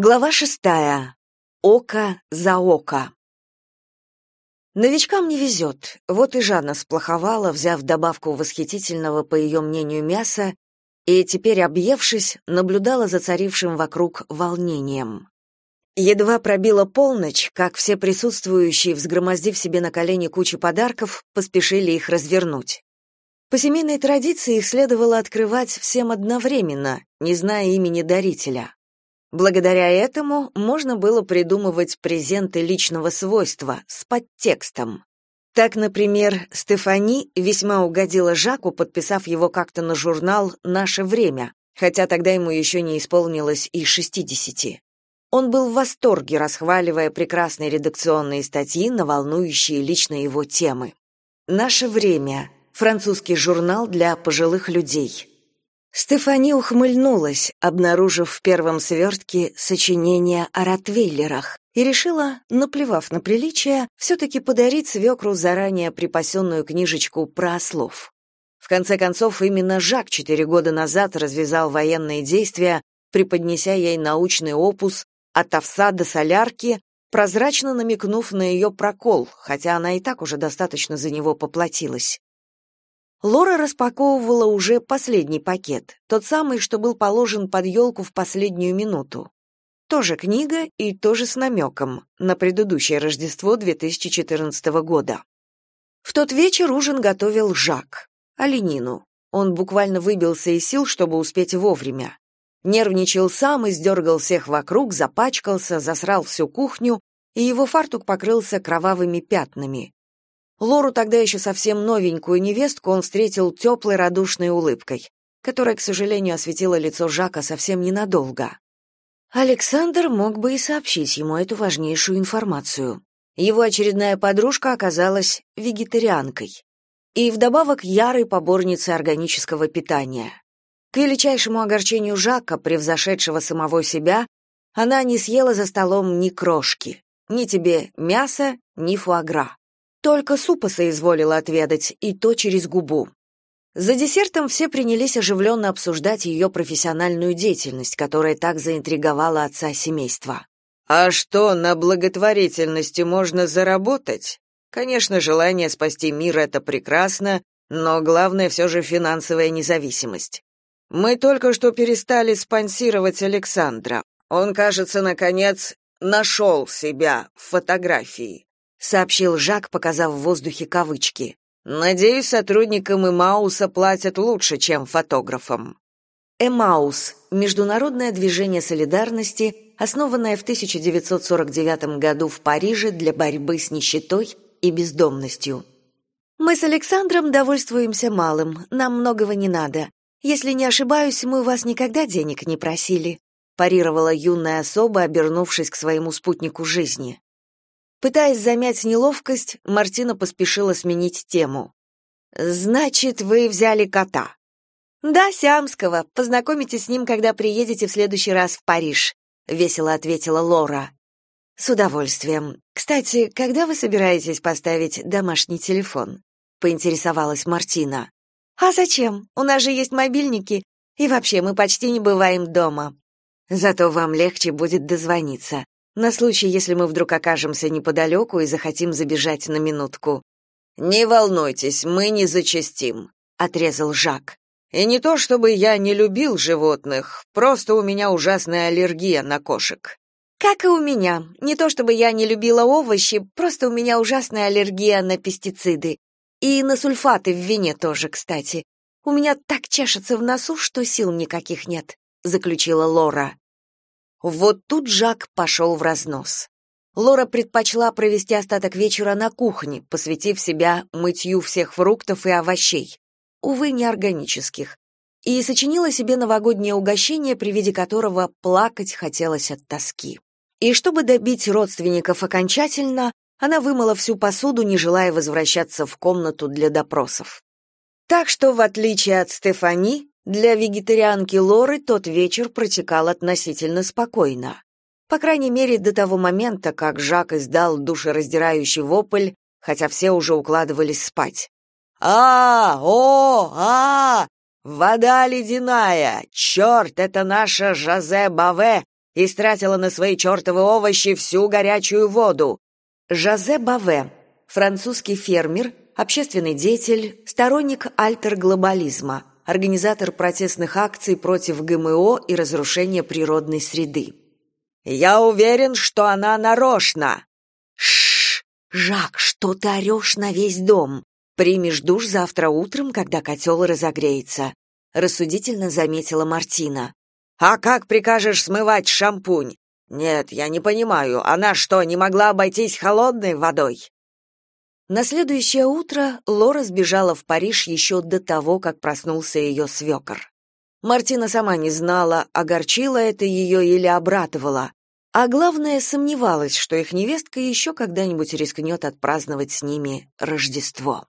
Глава шестая. Око за око. Новичкам не везет, вот и Жанна сплоховала, взяв добавку восхитительного, по ее мнению, мяса, и теперь, объевшись, наблюдала за царившим вокруг волнением. Едва пробила полночь, как все присутствующие, взгромоздив себе на колени кучу подарков, поспешили их развернуть. По семейной традиции их следовало открывать всем одновременно, не зная имени дарителя. Благодаря этому можно было придумывать презенты личного свойства с подтекстом. Так, например, Стефани весьма угодила Жаку, подписав его как-то на журнал «Наше время», хотя тогда ему еще не исполнилось и шестидесяти. Он был в восторге, расхваливая прекрасные редакционные статьи на волнующие лично его темы. «Наше время» — французский журнал для пожилых людей. Стефани ухмыльнулась, обнаружив в первом свертке сочинение о ротвейлерах, и решила, наплевав на приличие, все-таки подарить свекру заранее припасенную книжечку про ослов. В конце концов, именно Жак четыре года назад развязал военные действия, преподнеся ей научный опус от овса до солярки, прозрачно намекнув на ее прокол, хотя она и так уже достаточно за него поплатилась. Лора распаковывала уже последний пакет, тот самый, что был положен под елку в последнюю минуту. Тоже книга и тоже с намеком на предыдущее Рождество 2014 года. В тот вечер ужин готовил Жак, оленину. Он буквально выбился из сил, чтобы успеть вовремя. Нервничал сам и сдергал всех вокруг, запачкался, засрал всю кухню, и его фартук покрылся кровавыми пятнами. Лору тогда еще совсем новенькую невестку он встретил теплой радушной улыбкой, которая, к сожалению, осветила лицо Жака совсем ненадолго. Александр мог бы и сообщить ему эту важнейшую информацию. Его очередная подружка оказалась вегетарианкой и вдобавок ярой поборницей органического питания. К величайшему огорчению Жака, превзошедшего самого себя, она не съела за столом ни крошки, ни тебе мяса, ни фуагра. Только супа соизволила отведать, и то через губу. За десертом все принялись оживленно обсуждать ее профессиональную деятельность, которая так заинтриговала отца семейства. «А что, на благотворительности можно заработать? Конечно, желание спасти мир — это прекрасно, но главное все же финансовая независимость. Мы только что перестали спонсировать Александра. Он, кажется, наконец нашел себя в фотографии сообщил Жак, показав в воздухе кавычки. Надеюсь, сотрудникам Эмауса платят лучше, чем фотографам. Эмаус международное движение солидарности, основанное в 1949 году в Париже для борьбы с нищетой и бездомностью. Мы с Александром довольствуемся малым, нам многого не надо. Если не ошибаюсь, мы у вас никогда денег не просили, парировала юная особа, обернувшись к своему спутнику жизни. Пытаясь замять неловкость, Мартина поспешила сменить тему. «Значит, вы взяли кота?» «Да, сиамского. Познакомитесь с ним, когда приедете в следующий раз в Париж», — весело ответила Лора. «С удовольствием. Кстати, когда вы собираетесь поставить домашний телефон?» — поинтересовалась Мартина. «А зачем? У нас же есть мобильники. И вообще, мы почти не бываем дома. Зато вам легче будет дозвониться на случай, если мы вдруг окажемся неподалеку и захотим забежать на минутку. Не волнуйтесь, мы не зачастим, отрезал Жак. И не то чтобы я не любил животных, просто у меня ужасная аллергия на кошек. Как и у меня. Не то чтобы я не любила овощи, просто у меня ужасная аллергия на пестициды. И на сульфаты в вине тоже, кстати. У меня так чешется в носу, что сил никаких нет, заключила Лора. Вот тут Жак пошел в разнос. Лора предпочла провести остаток вечера на кухне, посвятив себя мытью всех фруктов и овощей, увы, не органических, и сочинила себе новогоднее угощение, при виде которого плакать хотелось от тоски. И чтобы добить родственников окончательно, она вымыла всю посуду, не желая возвращаться в комнату для допросов. Так что, в отличие от Стефани, для вегетарианки Лоры тот вечер протекал относительно спокойно. По крайней мере, до того момента, как Жак издал душераздирающий вопль, хотя все уже укладывались спать. «А, о, а! Вода ледяная! Черт, это наша Жозе Баве! Истратила на свои чертовы овощи всю горячую воду. Жозе Баве, французский фермер, общественный деятель, сторонник альтерглобализма, организатор протестных акций против ГМО и разрушения природной среды. «Я уверен, что она нарочно!» «Шш! Жак, что ты орешь на весь дом? Примешь душ завтра утром, когда котел разогреется», — рассудительно заметила Мартина. «А как прикажешь смывать шампунь? Нет, я не понимаю, она что, не могла обойтись холодной водой?» На следующее утро Лора сбежала в Париж еще до того, как проснулся ее свекор. Мартина сама не знала, огорчило это ее или обрадовало, а главное, сомневалась, что их невестка еще когда-нибудь рискнет отпраздновать с ними Рождество.